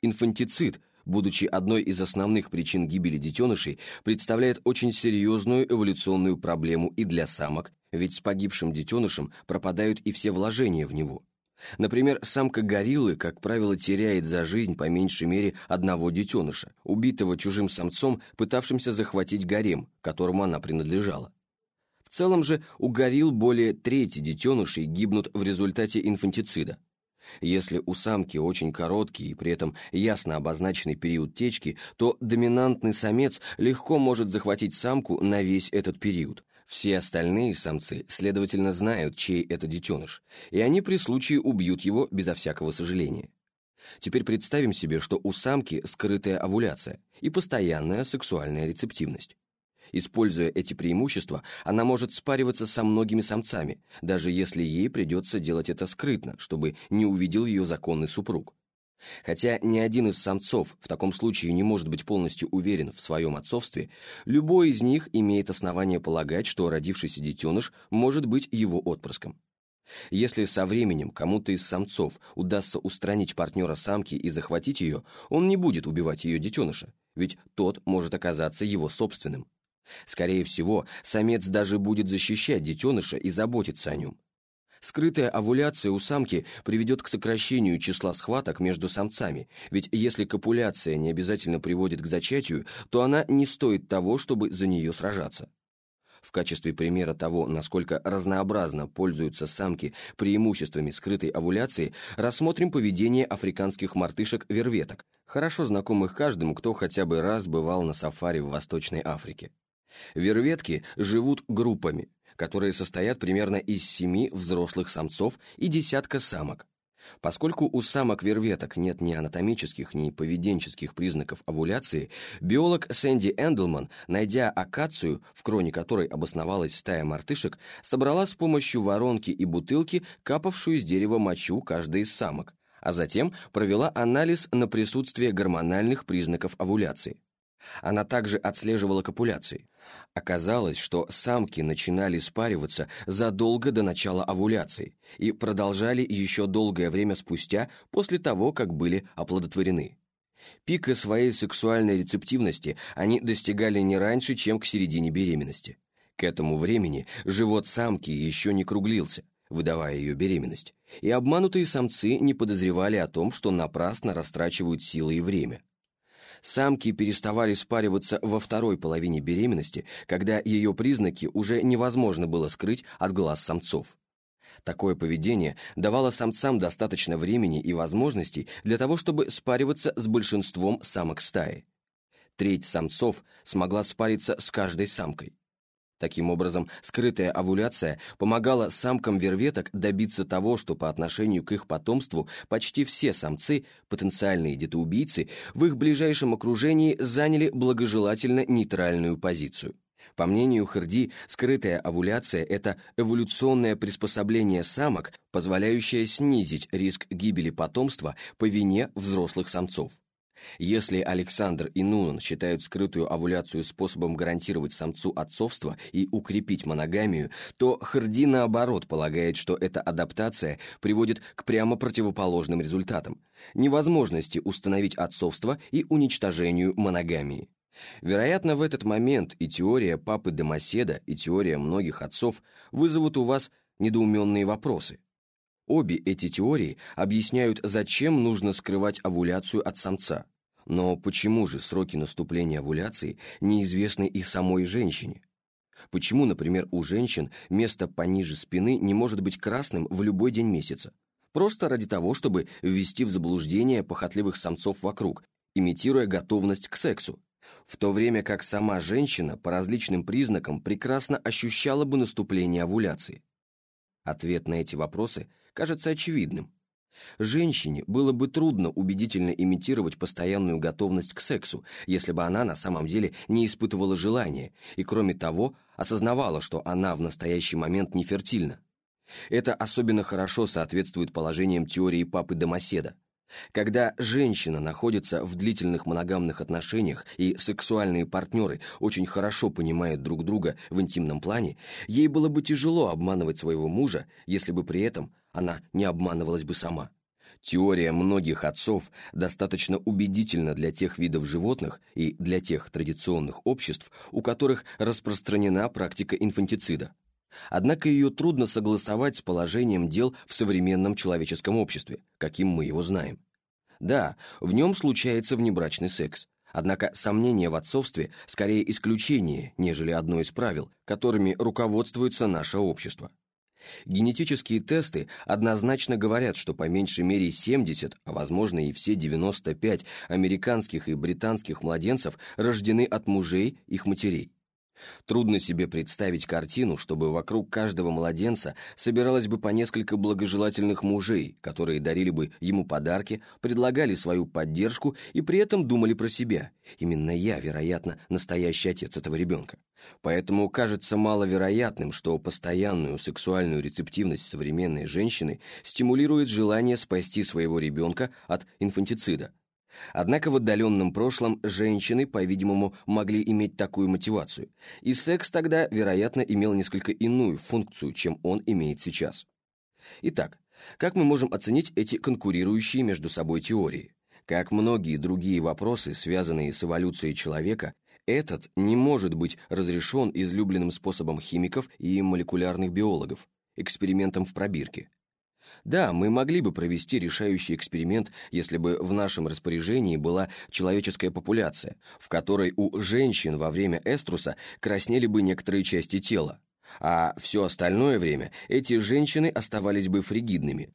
Инфантицид, будучи одной из основных причин гибели детенышей, представляет очень серьезную эволюционную проблему и для самок, ведь с погибшим детенышем пропадают и все вложения в него. Например, самка гориллы, как правило, теряет за жизнь по меньшей мере одного детеныша, убитого чужим самцом, пытавшимся захватить гарем, которому она принадлежала. В целом же у горилл более трети детенышей гибнут в результате инфантицида. Если у самки очень короткий и при этом ясно обозначенный период течки, то доминантный самец легко может захватить самку на весь этот период. Все остальные самцы, следовательно, знают, чей это детеныш, и они при случае убьют его безо всякого сожаления. Теперь представим себе, что у самки скрытая овуляция и постоянная сексуальная рецептивность. Используя эти преимущества, она может спариваться со многими самцами, даже если ей придется делать это скрытно, чтобы не увидел ее законный супруг. Хотя ни один из самцов в таком случае не может быть полностью уверен в своем отцовстве, любой из них имеет основание полагать, что родившийся детеныш может быть его отпрыском. Если со временем кому-то из самцов удастся устранить партнера самки и захватить ее, он не будет убивать ее детеныша, ведь тот может оказаться его собственным. Скорее всего, самец даже будет защищать детеныша и заботиться о нем. Скрытая овуляция у самки приведет к сокращению числа схваток между самцами, ведь если копуляция не обязательно приводит к зачатию, то она не стоит того, чтобы за нее сражаться. В качестве примера того, насколько разнообразно пользуются самки преимуществами скрытой овуляции, рассмотрим поведение африканских мартышек-верветок, хорошо знакомых каждому, кто хотя бы раз бывал на сафари в Восточной Африке. Верветки живут группами, которые состоят примерно из семи взрослых самцов и десятка самок. Поскольку у самок-верветок нет ни анатомических, ни поведенческих признаков овуляции, биолог Сэнди Эндлман, найдя акацию, в кроне которой обосновалась стая мартышек, собрала с помощью воронки и бутылки капавшую из дерева мочу каждой из самок, а затем провела анализ на присутствие гормональных признаков овуляции. Она также отслеживала копуляции. Оказалось, что самки начинали спариваться задолго до начала овуляции и продолжали еще долгое время спустя после того, как были оплодотворены. Пика своей сексуальной рецептивности они достигали не раньше, чем к середине беременности. К этому времени живот самки еще не круглился, выдавая ее беременность, и обманутые самцы не подозревали о том, что напрасно растрачивают силы и время самки переставали спариваться во второй половине беременности, когда ее признаки уже невозможно было скрыть от глаз самцов. Такое поведение давало самцам достаточно времени и возможностей для того, чтобы спариваться с большинством самок стаи. Треть самцов смогла спариться с каждой самкой. Таким образом, скрытая овуляция помогала самкам верветок добиться того, что по отношению к их потомству почти все самцы, потенциальные детоубийцы, в их ближайшем окружении заняли благожелательно нейтральную позицию. По мнению Харди, скрытая овуляция – это эволюционное приспособление самок, позволяющее снизить риск гибели потомства по вине взрослых самцов. Если Александр и Нунан считают скрытую овуляцию способом гарантировать самцу отцовство и укрепить моногамию, то Харди наоборот полагает, что эта адаптация приводит к прямо противоположным результатам – невозможности установить отцовство и уничтожению моногамии. Вероятно, в этот момент и теория папы Домоседа, и теория многих отцов вызовут у вас недоуменные вопросы – Обе эти теории объясняют, зачем нужно скрывать овуляцию от самца. Но почему же сроки наступления овуляции неизвестны и самой женщине? Почему, например, у женщин место пониже спины не может быть красным в любой день месяца? Просто ради того, чтобы ввести в заблуждение похотливых самцов вокруг, имитируя готовность к сексу, в то время как сама женщина по различным признакам прекрасно ощущала бы наступление овуляции. Ответ на эти вопросы кажется очевидным. Женщине было бы трудно убедительно имитировать постоянную готовность к сексу, если бы она на самом деле не испытывала желания и, кроме того, осознавала, что она в настоящий момент нефертильна. Это особенно хорошо соответствует положениям теории папы Домоседа – когда женщина находится в длительных моногамных отношениях и сексуальные партнеры очень хорошо понимают друг друга в интимном плане, ей было бы тяжело обманывать своего мужа, если бы при этом она не обманывалась бы сама. Теория многих отцов достаточно убедительна для тех видов животных и для тех традиционных обществ, у которых распространена практика инфантицида. Однако ее трудно согласовать с положением дел в современном человеческом обществе, каким мы его знаем. Да, в нем случается внебрачный секс, однако сомнение в отцовстве скорее исключение, нежели одно из правил, которыми руководствуется наше общество. Генетические тесты однозначно говорят, что по меньшей мере 70, а возможно и все 95 американских и британских младенцев рождены от мужей их матерей. Трудно себе представить картину, чтобы вокруг каждого младенца собиралось бы по несколько благожелательных мужей, которые дарили бы ему подарки, предлагали свою поддержку и при этом думали про себя. Именно я, вероятно, настоящий отец этого ребенка. Поэтому кажется маловероятным, что постоянную сексуальную рецептивность современной женщины стимулирует желание спасти своего ребенка от инфантицида, Однако в отдаленном прошлом женщины, по-видимому, могли иметь такую мотивацию, и секс тогда, вероятно, имел несколько иную функцию, чем он имеет сейчас. Итак, как мы можем оценить эти конкурирующие между собой теории? Как многие другие вопросы, связанные с эволюцией человека, этот не может быть разрешен излюбленным способом химиков и молекулярных биологов – экспериментом в пробирке – да, мы могли бы провести решающий эксперимент, если бы в нашем распоряжении была человеческая популяция, в которой у женщин во время эструса краснели бы некоторые части тела, а все остальное время эти женщины оставались бы фригидными.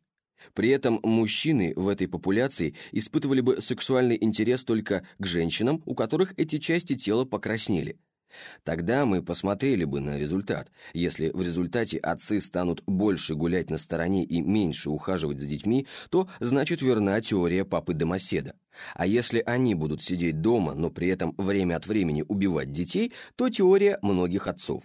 При этом мужчины в этой популяции испытывали бы сексуальный интерес только к женщинам, у которых эти части тела покраснели – Тогда мы посмотрели бы на результат. Если в результате отцы станут больше гулять на стороне и меньше ухаживать за детьми, то значит верна теория папы Домоседа. А если они будут сидеть дома, но при этом время от времени убивать детей, то теория многих отцов.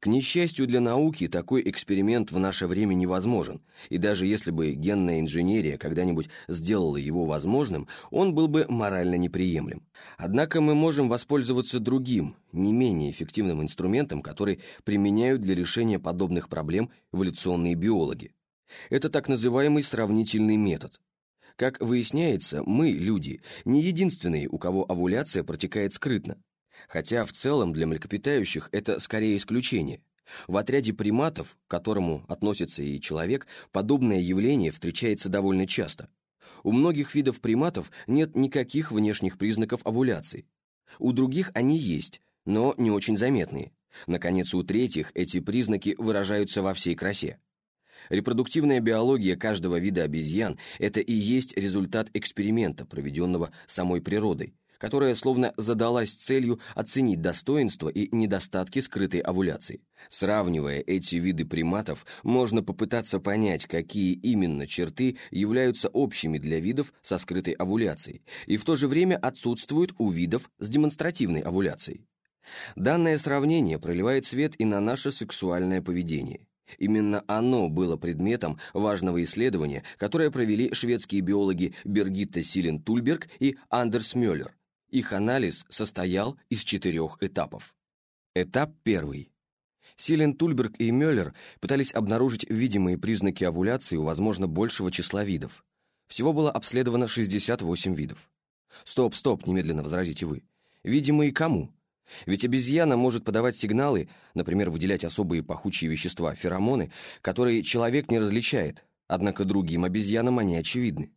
К несчастью для науки, такой эксперимент в наше время невозможен, и даже если бы генная инженерия когда-нибудь сделала его возможным, он был бы морально неприемлем. Однако мы можем воспользоваться другим, не менее эффективным инструментом, который применяют для решения подобных проблем эволюционные биологи. Это так называемый сравнительный метод. Как выясняется, мы, люди, не единственные, у кого овуляция протекает скрытно. Хотя в целом для млекопитающих это скорее исключение. В отряде приматов, к которому относится и человек, подобное явление встречается довольно часто. У многих видов приматов нет никаких внешних признаков овуляции. У других они есть, но не очень заметные. Наконец, у третьих эти признаки выражаются во всей красе. Репродуктивная биология каждого вида обезьян – это и есть результат эксперимента, проведенного самой природой, которая словно задалась целью оценить достоинства и недостатки скрытой овуляции. Сравнивая эти виды приматов, можно попытаться понять, какие именно черты являются общими для видов со скрытой овуляцией, и в то же время отсутствуют у видов с демонстративной овуляцией. Данное сравнение проливает свет и на наше сексуальное поведение. Именно оно было предметом важного исследования, которое провели шведские биологи Бергитта Силен-Тульберг и Андерс Мюллер, их анализ состоял из четырех этапов. Этап первый. Силен Тульберг и Мюллер пытались обнаружить видимые признаки овуляции у, возможно, большего числа видов. Всего было обследовано 68 видов. Стоп, стоп, немедленно возразите вы. Видимые кому? Ведь обезьяна может подавать сигналы, например, выделять особые пахучие вещества, феромоны, которые человек не различает, однако другим обезьянам они очевидны.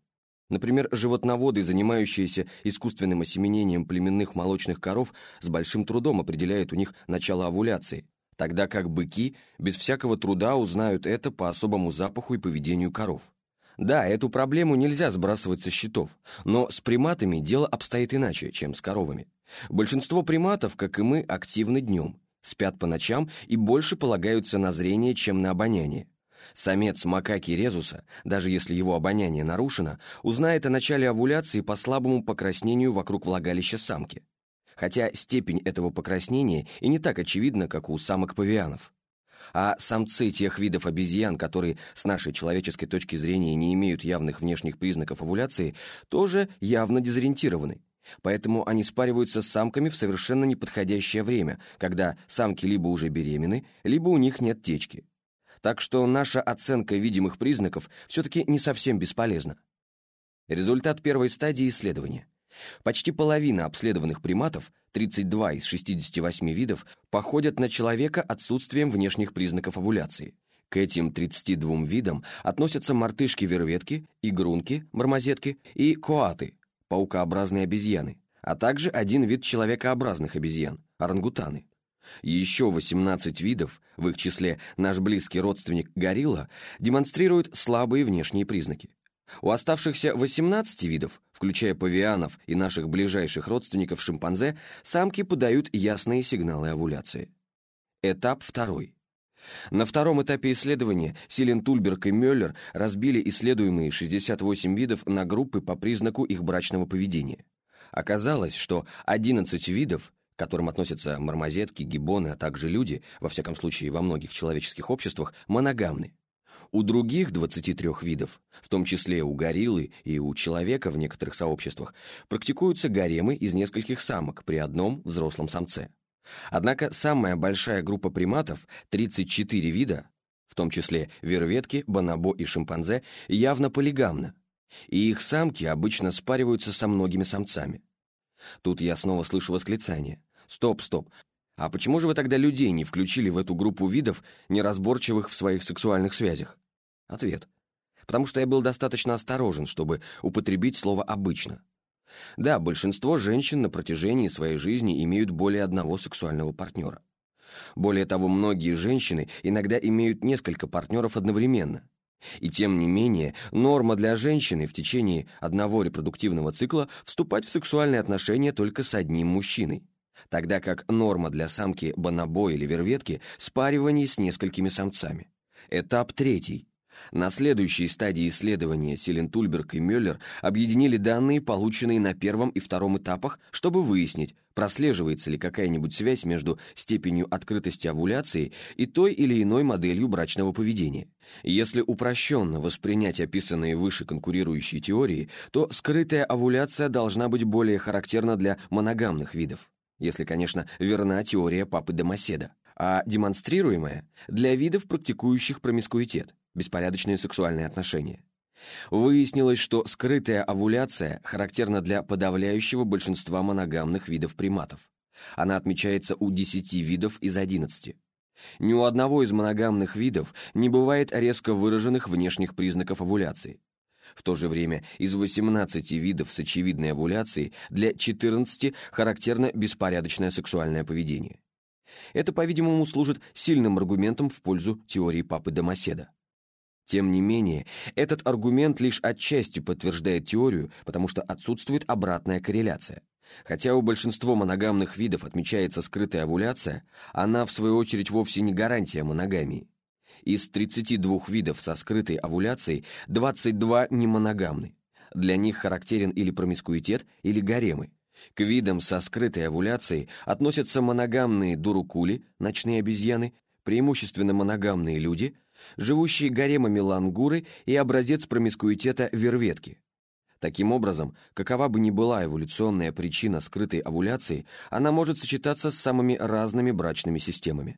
Например, животноводы, занимающиеся искусственным осеменением племенных молочных коров, с большим трудом определяют у них начало овуляции, тогда как быки без всякого труда узнают это по особому запаху и поведению коров. Да, эту проблему нельзя сбрасывать со счетов, но с приматами дело обстоит иначе, чем с коровами. Большинство приматов, как и мы, активны днем, спят по ночам и больше полагаются на зрение, чем на обоняние. Самец макаки резуса, даже если его обоняние нарушено, узнает о начале овуляции по слабому покраснению вокруг влагалища самки. Хотя степень этого покраснения и не так очевидна, как у самок павианов. А самцы тех видов обезьян, которые с нашей человеческой точки зрения не имеют явных внешних признаков овуляции, тоже явно дезориентированы. Поэтому они спариваются с самками в совершенно неподходящее время, когда самки либо уже беременны, либо у них нет течки так что наша оценка видимых признаков все-таки не совсем бесполезна. Результат первой стадии исследования. Почти половина обследованных приматов, 32 из 68 видов, походят на человека отсутствием внешних признаков овуляции. К этим 32 видам относятся мартышки-верветки, игрунки, мармозетки и коаты, паукообразные обезьяны, а также один вид человекообразных обезьян – орангутаны. Еще 18 видов, в их числе наш близкий родственник горилла, демонстрируют слабые внешние признаки. У оставшихся 18 видов, включая павианов и наших ближайших родственников шимпанзе, самки подают ясные сигналы овуляции. Этап второй. На втором этапе исследования Силен Тульберг и Мюллер разбили исследуемые 68 видов на группы по признаку их брачного поведения. Оказалось, что 11 видов, которым относятся мармозетки, гиббоны, а также люди, во всяком случае во многих человеческих обществах, моногамны. У других 23 видов, в том числе у гориллы и у человека в некоторых сообществах, практикуются гаремы из нескольких самок при одном взрослом самце. Однако самая большая группа приматов, 34 вида, в том числе верветки, бонобо и шимпанзе, явно полигамна, и их самки обычно спариваются со многими самцами. Тут я снова слышу восклицание. «Стоп, стоп, а почему же вы тогда людей не включили в эту группу видов, неразборчивых в своих сексуальных связях? Ответ. Потому что я был достаточно осторожен, чтобы употребить слово «обычно». Да, большинство женщин на протяжении своей жизни имеют более одного сексуального партнера. Более того, многие женщины иногда имеют несколько партнеров одновременно. И тем не менее, норма для женщины в течение одного репродуктивного цикла вступать в сексуальные отношения только с одним мужчиной тогда как норма для самки бонобо или верветки – спаривание с несколькими самцами. Этап третий. На следующей стадии исследования Селентульберг и Мюллер объединили данные, полученные на первом и втором этапах, чтобы выяснить, прослеживается ли какая-нибудь связь между степенью открытости овуляции и той или иной моделью брачного поведения. Если упрощенно воспринять описанные выше конкурирующие теории, то скрытая овуляция должна быть более характерна для моногамных видов если, конечно, верна теория папы Домоседа, а демонстрируемая для видов, практикующих промискуитет, беспорядочные сексуальные отношения. Выяснилось, что скрытая овуляция характерна для подавляющего большинства моногамных видов приматов. Она отмечается у 10 видов из 11. Ни у одного из моногамных видов не бывает резко выраженных внешних признаков овуляции. В то же время из 18 видов с очевидной овуляцией для 14 характерно беспорядочное сексуальное поведение. Это, по-видимому, служит сильным аргументом в пользу теории папы Домоседа. Тем не менее, этот аргумент лишь отчасти подтверждает теорию, потому что отсутствует обратная корреляция. Хотя у большинства моногамных видов отмечается скрытая овуляция, она, в свою очередь, вовсе не гарантия моногамии. Из 32 видов со скрытой овуляцией 22 немоногамны. Для них характерен или промискуитет, или гаремы. К видам со скрытой овуляцией относятся моногамные дурукули, ночные обезьяны, преимущественно моногамные люди, живущие гаремами лангуры и образец промискуитета верветки. Таким образом, какова бы ни была эволюционная причина скрытой овуляции, она может сочетаться с самыми разными брачными системами.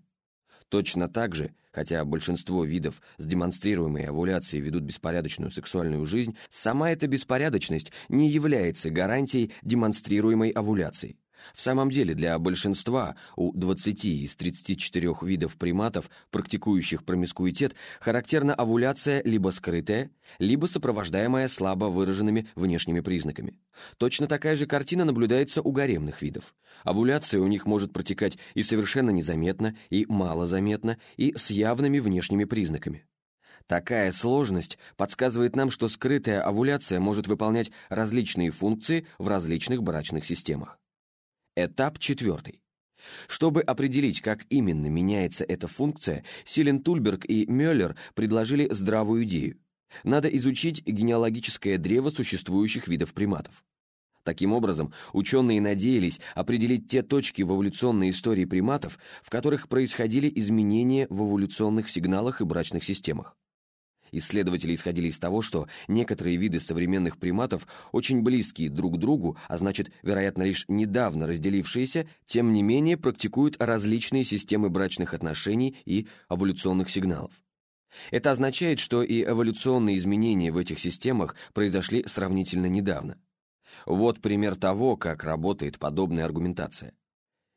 Точно так же, хотя большинство видов с демонстрируемой овуляцией ведут беспорядочную сексуальную жизнь, сама эта беспорядочность не является гарантией демонстрируемой овуляции. В самом деле, для большинства, у 20 из 34 видов приматов, практикующих промискуитет, характерна овуляция либо скрытая, либо сопровождаемая слабо выраженными внешними признаками. Точно такая же картина наблюдается у гаремных видов. Овуляция у них может протекать и совершенно незаметно, и малозаметно, и с явными внешними признаками. Такая сложность подсказывает нам, что скрытая овуляция может выполнять различные функции в различных брачных системах. Этап четвертый. Чтобы определить, как именно меняется эта функция, Силен Тульберг и Мюллер предложили здравую идею. Надо изучить генеалогическое древо существующих видов приматов. Таким образом, ученые надеялись определить те точки в эволюционной истории приматов, в которых происходили изменения в эволюционных сигналах и брачных системах. Исследователи исходили из того, что некоторые виды современных приматов очень близкие друг к другу, а значит, вероятно, лишь недавно разделившиеся, тем не менее практикуют различные системы брачных отношений и эволюционных сигналов. Это означает, что и эволюционные изменения в этих системах произошли сравнительно недавно. Вот пример того, как работает подобная аргументация.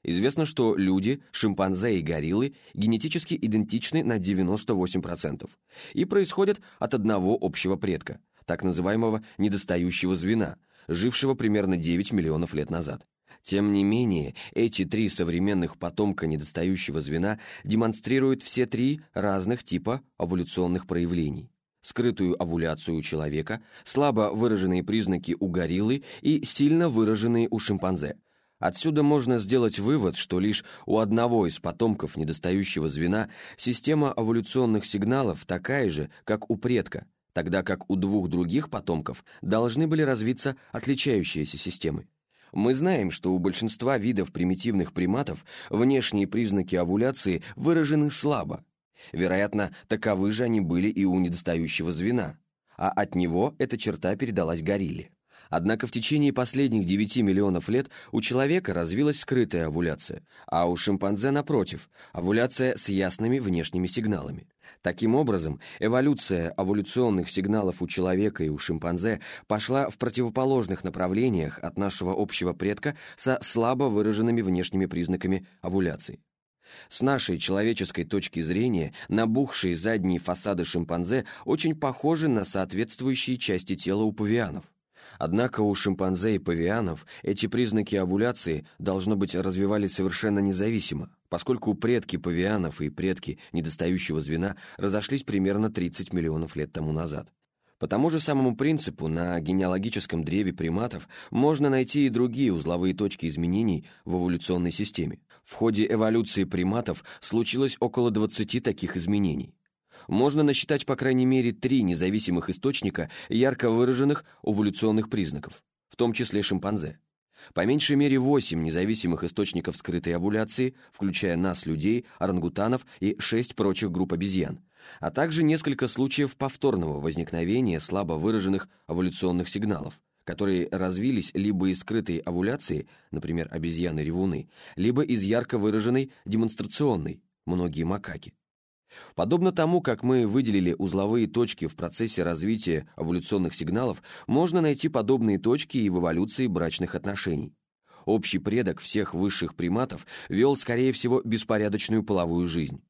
Известно, что люди, шимпанзе и гориллы генетически идентичны на 98% и происходят от одного общего предка, так называемого недостающего звена, жившего примерно 9 миллионов лет назад. Тем не менее, эти три современных потомка недостающего звена демонстрируют все три разных типа эволюционных проявлений. Скрытую овуляцию у человека, слабо выраженные признаки у гориллы и сильно выраженные у шимпанзе – Отсюда можно сделать вывод, что лишь у одного из потомков недостающего звена система эволюционных сигналов такая же, как у предка, тогда как у двух других потомков должны были развиться отличающиеся системы. Мы знаем, что у большинства видов примитивных приматов внешние признаки овуляции выражены слабо. Вероятно, таковы же они были и у недостающего звена, а от него эта черта передалась горилле. Однако в течение последних 9 миллионов лет у человека развилась скрытая овуляция, а у шимпанзе, напротив, овуляция с ясными внешними сигналами. Таким образом, эволюция овуляционных сигналов у человека и у шимпанзе пошла в противоположных направлениях от нашего общего предка со слабо выраженными внешними признаками овуляции. С нашей человеческой точки зрения, набухшие задние фасады шимпанзе очень похожи на соответствующие части тела у павианов. Однако у шимпанзе и павианов эти признаки овуляции, должно быть, развивались совершенно независимо, поскольку предки павианов и предки недостающего звена разошлись примерно 30 миллионов лет тому назад. По тому же самому принципу на генеалогическом древе приматов можно найти и другие узловые точки изменений в эволюционной системе. В ходе эволюции приматов случилось около 20 таких изменений можно насчитать по крайней мере три независимых источника ярко выраженных эволюционных признаков, в том числе шимпанзе. По меньшей мере восемь независимых источников скрытой овуляции, включая нас, людей, орангутанов и шесть прочих групп обезьян, а также несколько случаев повторного возникновения слабо выраженных эволюционных сигналов, которые развились либо из скрытой овуляции, например, обезьяны-ревуны, либо из ярко выраженной демонстрационной, многие макаки. Подобно тому, как мы выделили узловые точки в процессе развития эволюционных сигналов, можно найти подобные точки и в эволюции брачных отношений. Общий предок всех высших приматов вел, скорее всего, беспорядочную половую жизнь.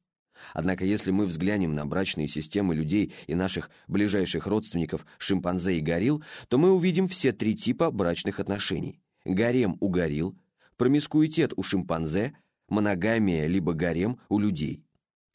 Однако если мы взглянем на брачные системы людей и наших ближайших родственников шимпанзе и горилл, то мы увидим все три типа брачных отношений. Гарем у горилл, промискуитет у шимпанзе, моногамия либо гарем у людей.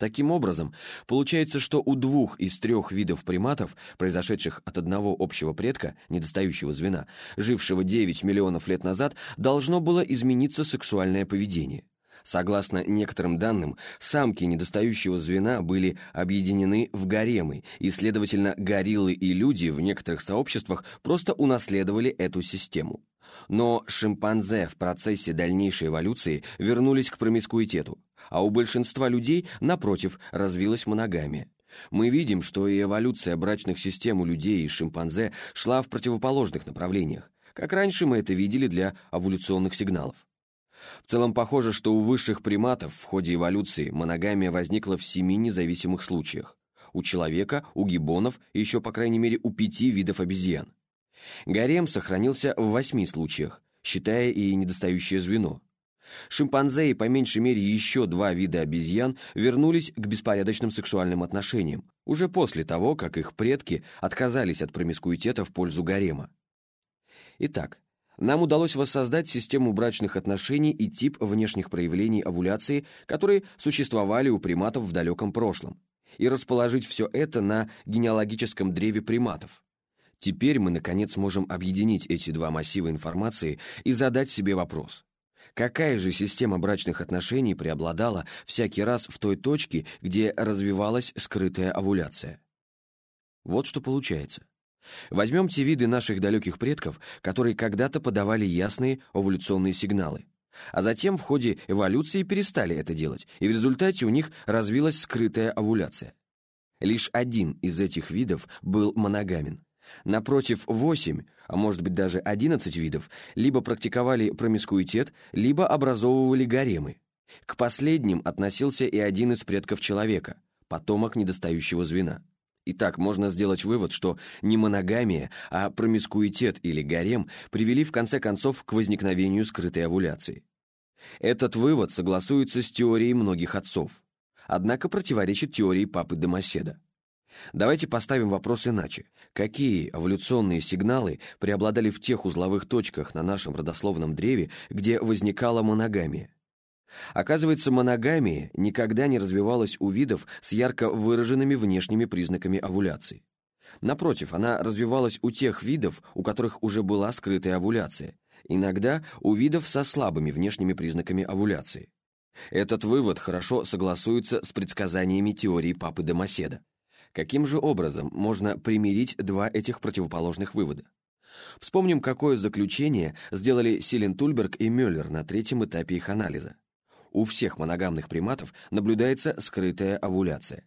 Таким образом, получается, что у двух из трех видов приматов, произошедших от одного общего предка, недостающего звена, жившего 9 миллионов лет назад, должно было измениться сексуальное поведение. Согласно некоторым данным, самки недостающего звена были объединены в гаремы, и, следовательно, гориллы и люди в некоторых сообществах просто унаследовали эту систему. Но шимпанзе в процессе дальнейшей эволюции вернулись к промискуитету, а у большинства людей, напротив, развилась моногамия. Мы видим, что и эволюция брачных систем у людей и шимпанзе шла в противоположных направлениях, как раньше мы это видели для эволюционных сигналов. В целом похоже, что у высших приматов в ходе эволюции моногамия возникла в семи независимых случаях. У человека, у гиббонов и еще, по крайней мере, у пяти видов обезьян. Гарем сохранился в восьми случаях, считая и недостающее звено. Шимпанзе и по меньшей мере еще два вида обезьян вернулись к беспорядочным сексуальным отношениям, уже после того, как их предки отказались от промискуитета в пользу гарема. Итак, нам удалось воссоздать систему брачных отношений и тип внешних проявлений овуляции, которые существовали у приматов в далеком прошлом, и расположить все это на генеалогическом древе приматов. Теперь мы, наконец, можем объединить эти два массива информации и задать себе вопрос. Какая же система брачных отношений преобладала всякий раз в той точке, где развивалась скрытая овуляция? Вот что получается. Возьмем те виды наших далеких предков, которые когда-то подавали ясные овуляционные сигналы, а затем в ходе эволюции перестали это делать, и в результате у них развилась скрытая овуляция. Лишь один из этих видов был моногамен. Напротив, 8, а может быть даже 11 видов, либо практиковали промискуитет, либо образовывали гаремы. К последним относился и один из предков человека, потомок недостающего звена. Итак, можно сделать вывод, что не моногамия, а промискуитет или гарем привели в конце концов к возникновению скрытой овуляции. Этот вывод согласуется с теорией многих отцов, однако противоречит теории папы Домоседа. Давайте поставим вопрос иначе. Какие эволюционные сигналы преобладали в тех узловых точках на нашем родословном древе, где возникала моногамия? Оказывается, моногамия никогда не развивалась у видов с ярко выраженными внешними признаками овуляции. Напротив, она развивалась у тех видов, у которых уже была скрытая овуляция, иногда у видов со слабыми внешними признаками овуляции. Этот вывод хорошо согласуется с предсказаниями теории папы Домоседа. Каким же образом можно примирить два этих противоположных вывода? Вспомним, какое заключение сделали Силен Тульберг и Мюллер на третьем этапе их анализа у всех моногамных приматов наблюдается скрытая овуляция.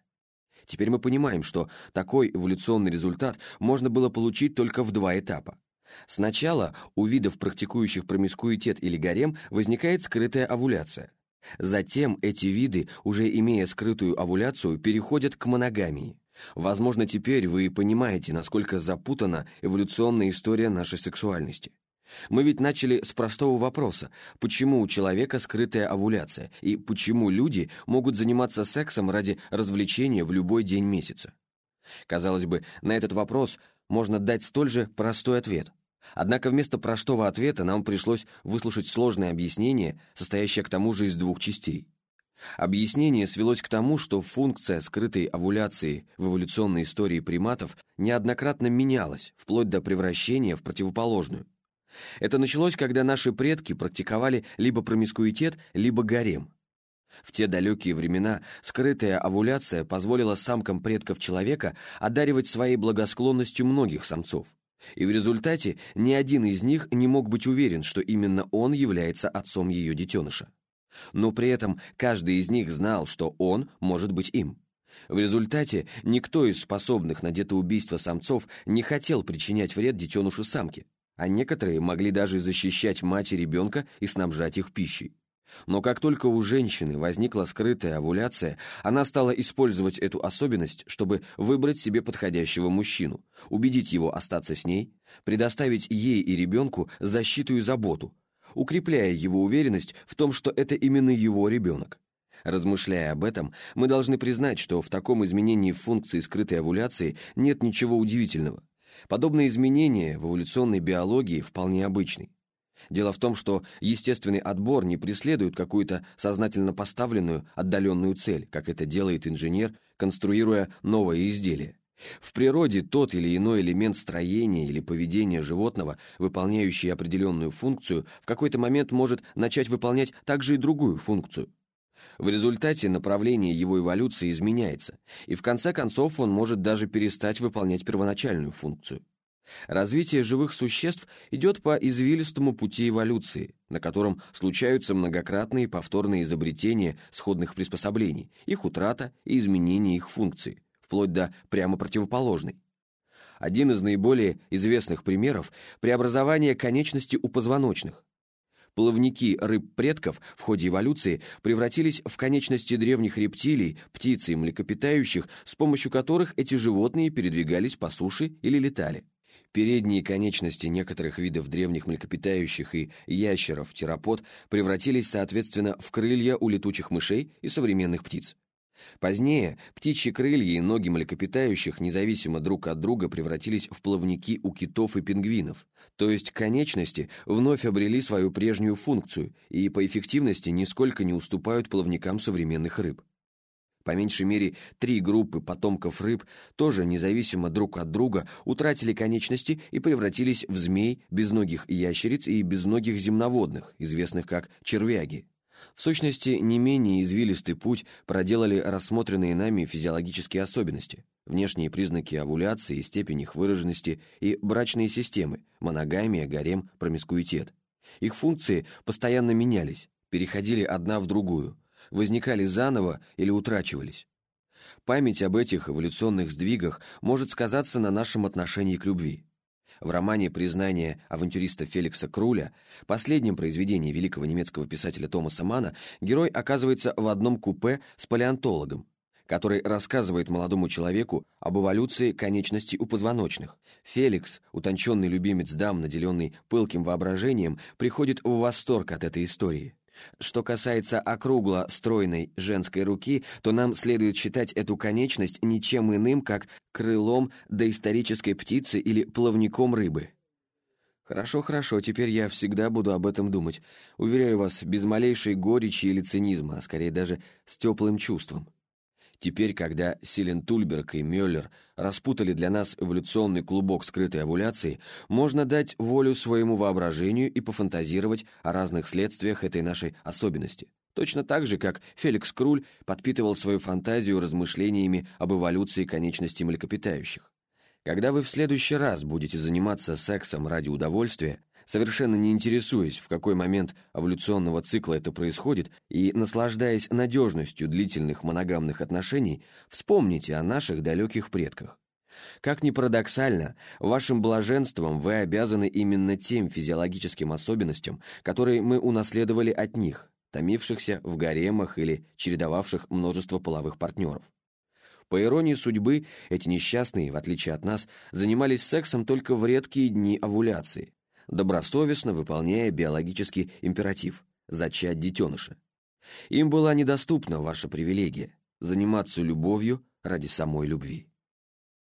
Теперь мы понимаем, что такой эволюционный результат можно было получить только в два этапа. Сначала у видов, практикующих промискуитет или гарем, возникает скрытая овуляция. Затем эти виды, уже имея скрытую овуляцию, переходят к моногамии. Возможно, теперь вы понимаете, насколько запутана эволюционная история нашей сексуальности. Мы ведь начали с простого вопроса, почему у человека скрытая овуляция, и почему люди могут заниматься сексом ради развлечения в любой день месяца. Казалось бы, на этот вопрос можно дать столь же простой ответ. Однако вместо простого ответа нам пришлось выслушать сложное объяснение, состоящее к тому же из двух частей. Объяснение свелось к тому, что функция скрытой овуляции в эволюционной истории приматов неоднократно менялась, вплоть до превращения в противоположную. Это началось, когда наши предки практиковали либо промискуитет, либо гарем. В те далекие времена скрытая овуляция позволила самкам предков человека одаривать своей благосклонностью многих самцов. И в результате ни один из них не мог быть уверен, что именно он является отцом ее детеныша. Но при этом каждый из них знал, что он может быть им. В результате никто из способных на детоубийство самцов не хотел причинять вред детенышу самки а некоторые могли даже защищать мать и ребенка и снабжать их пищей. Но как только у женщины возникла скрытая овуляция, она стала использовать эту особенность, чтобы выбрать себе подходящего мужчину, убедить его остаться с ней, предоставить ей и ребенку защиту и заботу, укрепляя его уверенность в том, что это именно его ребенок. Размышляя об этом, мы должны признать, что в таком изменении функции скрытой овуляции нет ничего удивительного. Подобные изменения в эволюционной биологии вполне обычны. Дело в том, что естественный отбор не преследует какую-то сознательно поставленную отдаленную цель, как это делает инженер, конструируя новое изделие. В природе тот или иной элемент строения или поведения животного, выполняющий определенную функцию, в какой-то момент может начать выполнять также и другую функцию – в результате направление его эволюции изменяется, и в конце концов он может даже перестать выполнять первоначальную функцию. Развитие живых существ идет по извилистому пути эволюции, на котором случаются многократные повторные изобретения сходных приспособлений, их утрата и изменение их функции, вплоть до прямо противоположной. Один из наиболее известных примеров – преобразование конечности у позвоночных, Плавники рыб-предков в ходе эволюции превратились в конечности древних рептилий, птиц и млекопитающих, с помощью которых эти животные передвигались по суше или летали. Передние конечности некоторых видов древних млекопитающих и ящеров, терапод превратились, соответственно, в крылья у летучих мышей и современных птиц. Позднее птичьи крылья и ноги млекопитающих независимо друг от друга превратились в плавники у китов и пингвинов, то есть конечности вновь обрели свою прежнюю функцию и по эффективности нисколько не уступают плавникам современных рыб. По меньшей мере, три группы потомков рыб тоже независимо друг от друга утратили конечности и превратились в змей, безногих ящериц и безногих земноводных, известных как червяги. В сущности, не менее извилистый путь проделали рассмотренные нами физиологические особенности, внешние признаки овуляции, степень их выраженности и брачные системы, моногамия, гарем, промискуитет. Их функции постоянно менялись, переходили одна в другую, возникали заново или утрачивались. Память об этих эволюционных сдвигах может сказаться на нашем отношении к любви. В романе «Признание авантюриста Феликса Круля», последнем произведении великого немецкого писателя Томаса Мана, герой оказывается в одном купе с палеонтологом, который рассказывает молодому человеку об эволюции конечностей у позвоночных. Феликс, утонченный любимец дам, наделенный пылким воображением, приходит в восторг от этой истории. Что касается округло стройной женской руки, то нам следует считать эту конечность ничем иным, как крылом доисторической птицы или плавником рыбы. Хорошо, хорошо, теперь я всегда буду об этом думать. Уверяю вас, без малейшей горечи или цинизма, а скорее даже с теплым чувством. Теперь, когда Силен Тульберг и Мюллер распутали для нас эволюционный клубок скрытой овуляции, можно дать волю своему воображению и пофантазировать о разных следствиях этой нашей особенности. Точно так же, как Феликс Круль подпитывал свою фантазию размышлениями об эволюции конечностей млекопитающих. Когда вы в следующий раз будете заниматься сексом ради удовольствия, совершенно не интересуясь, в какой момент эволюционного цикла это происходит, и наслаждаясь надежностью длительных моногамных отношений, вспомните о наших далеких предках. Как ни парадоксально, вашим блаженством вы обязаны именно тем физиологическим особенностям, которые мы унаследовали от них, томившихся в гаремах или чередовавших множество половых партнеров. По иронии судьбы, эти несчастные, в отличие от нас, занимались сексом только в редкие дни овуляции, добросовестно выполняя биологический императив – зачать детеныша. Им была недоступна ваша привилегия – заниматься любовью ради самой любви.